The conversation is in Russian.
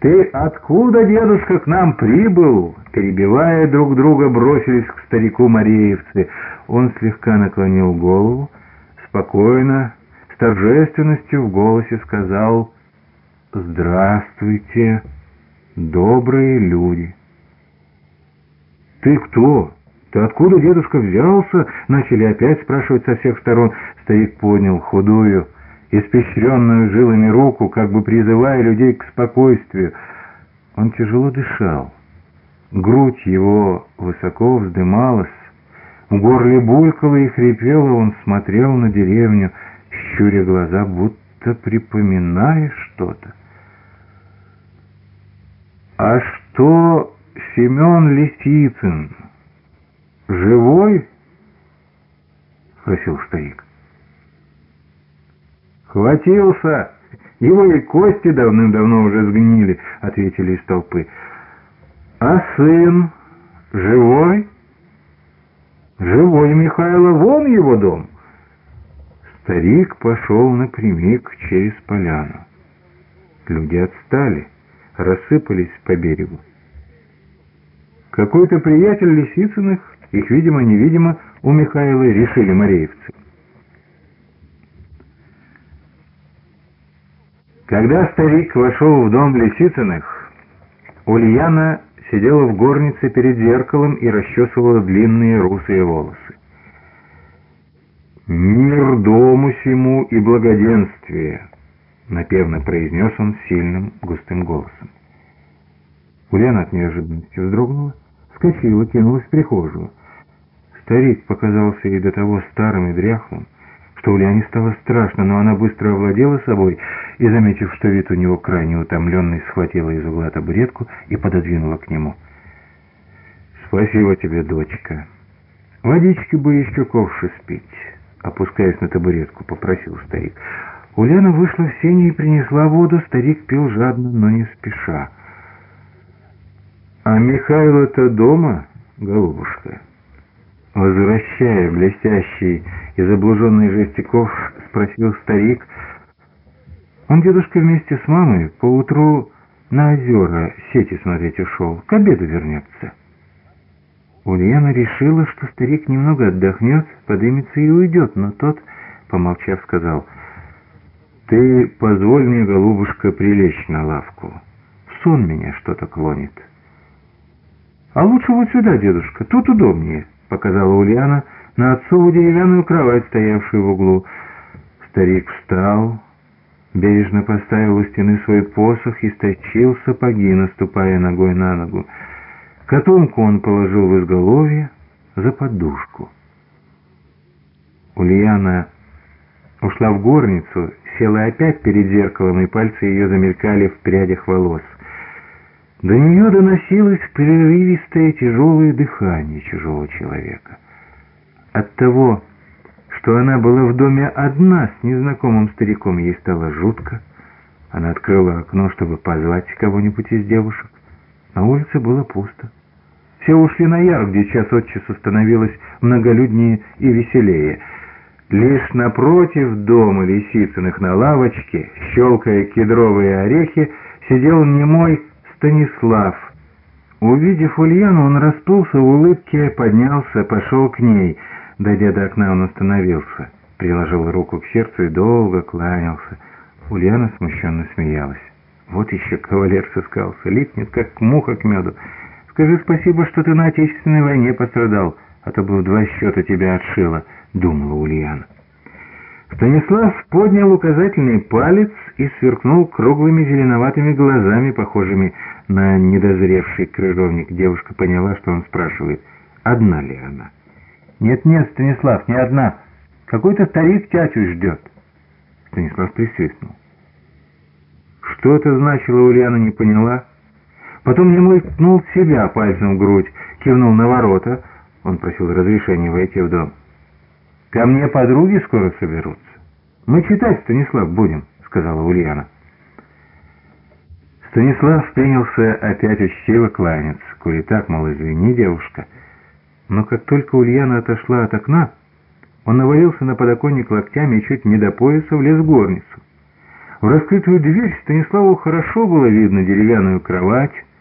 «Ты откуда, дедушка, к нам прибыл?» Перебивая друг друга, бросились к старику Мареевцы. Он слегка наклонил голову, спокойно, с торжественностью в голосе сказал «Здравствуйте, добрые люди». «Ты кто? Ты откуда, дедушка, взялся?» Начали опять спрашивать со всех сторон. Старик поднял худую, испещренную жилами руку, как бы призывая людей к спокойствию. Он тяжело дышал. Грудь его высоко вздымалась, в горле булькало и хрипело, он смотрел на деревню, щуря глаза, будто припоминая что-то. «А что Семен Лисицын живой?» — спросил старик. «Хватился! Его и кости давным-давно уже сгнили», — ответили из толпы. «А сын живой?» «Живой, Михайло, вон его дом!» Старик пошел напрямик через поляну. Люди отстали, рассыпались по берегу. Какой-то приятель Лисицыных, их, видимо-невидимо, у Михаила решили мореевцы. Когда старик вошел в дом Лисицыных, Ульяна сидела в горнице перед зеркалом и расчесывала длинные русые волосы. «Мир дому сему и благоденствие!» — напевно произнес он сильным густым голосом. Ульяна от неожиданности вздрогнула, вскочила, кинулась в прихожую. Старик показался ей до того старым и дряхлым, что Ульяне стало страшно, но она быстро овладела собой и, заметив, что вид у него крайне утомленный, схватила из угла табуретку и пододвинула к нему. «Спасибо тебе, дочка. Водички бы еще ковши спить», — опускаясь на табуретку, попросил старик. Ульяна вышла в сене и принесла воду. Старик пил жадно, но не спеша. «А Михайло-то дома, голубушка?» Возвращая блестящий и заблуженный жестяков, спросил старик. Он, дедушка, вместе с мамой поутру на озера сети смотреть ушел. К обеду вернется. Ульяна решила, что старик немного отдохнет, подымется и уйдет, но тот, помолчав, сказал, «Ты позволь мне, голубушка, прилечь на лавку. сон меня что-то клонит». «А лучше вот сюда, дедушка, тут удобнее». — показала Ульяна на отцову деревянную кровать, стоявшую в углу. Старик встал, бережно поставил у стены свой посох и сточил сапоги, наступая ногой на ногу. Котомку он положил в изголовье за подушку. Ульяна ушла в горницу, села опять перед зеркалом, и пальцы ее замелькали в прядях волос. До нее доносилось прерывистое тяжелое дыхание чужого человека. От того, что она была в доме одна с незнакомым стариком, ей стало жутко. Она открыла окно, чтобы позвать кого-нибудь из девушек. На улице было пусто. Все ушли на яр, где час от часу становилось многолюднее и веселее. Лишь напротив дома Лисицыных на лавочке, щелкая кедровые орехи, сидел немой Станислав. Увидев Ульяну, он расплылся в улыбке, поднялся, пошел к ней. Дойдя до окна, он остановился, приложил руку к сердцу и долго кланялся. Ульяна смущенно смеялась. Вот еще кавалер сыскался, липнет, как муха к меду. Скажи спасибо, что ты на Отечественной войне пострадал, а то бы в два счета тебя отшила, думала Ульяна. Станислав поднял указательный палец и сверкнул круглыми зеленоватыми глазами, похожими на недозревший крыжовник. Девушка поняла, что он спрашивает, одна ли она. «Нет-нет, Станислав, не одна. Какой-то старик тятю ждет». Станислав присвистнул. Что это значило, Ульяна не поняла. Потом немой ткнул себя пальцем в грудь, кивнул на ворота. Он просил разрешения войти в дом. Ко мне подруги скоро соберутся. Мы читать, Станислав, будем, сказала Ульяна. Станислав принялся опять учтиво кланяться. Коли так, мол, извини, девушка. Но как только Ульяна отошла от окна, он навалился на подоконник локтями и чуть не до пояса влез в горницу. В раскрытую дверь Станиславу хорошо было видно деревянную кровать,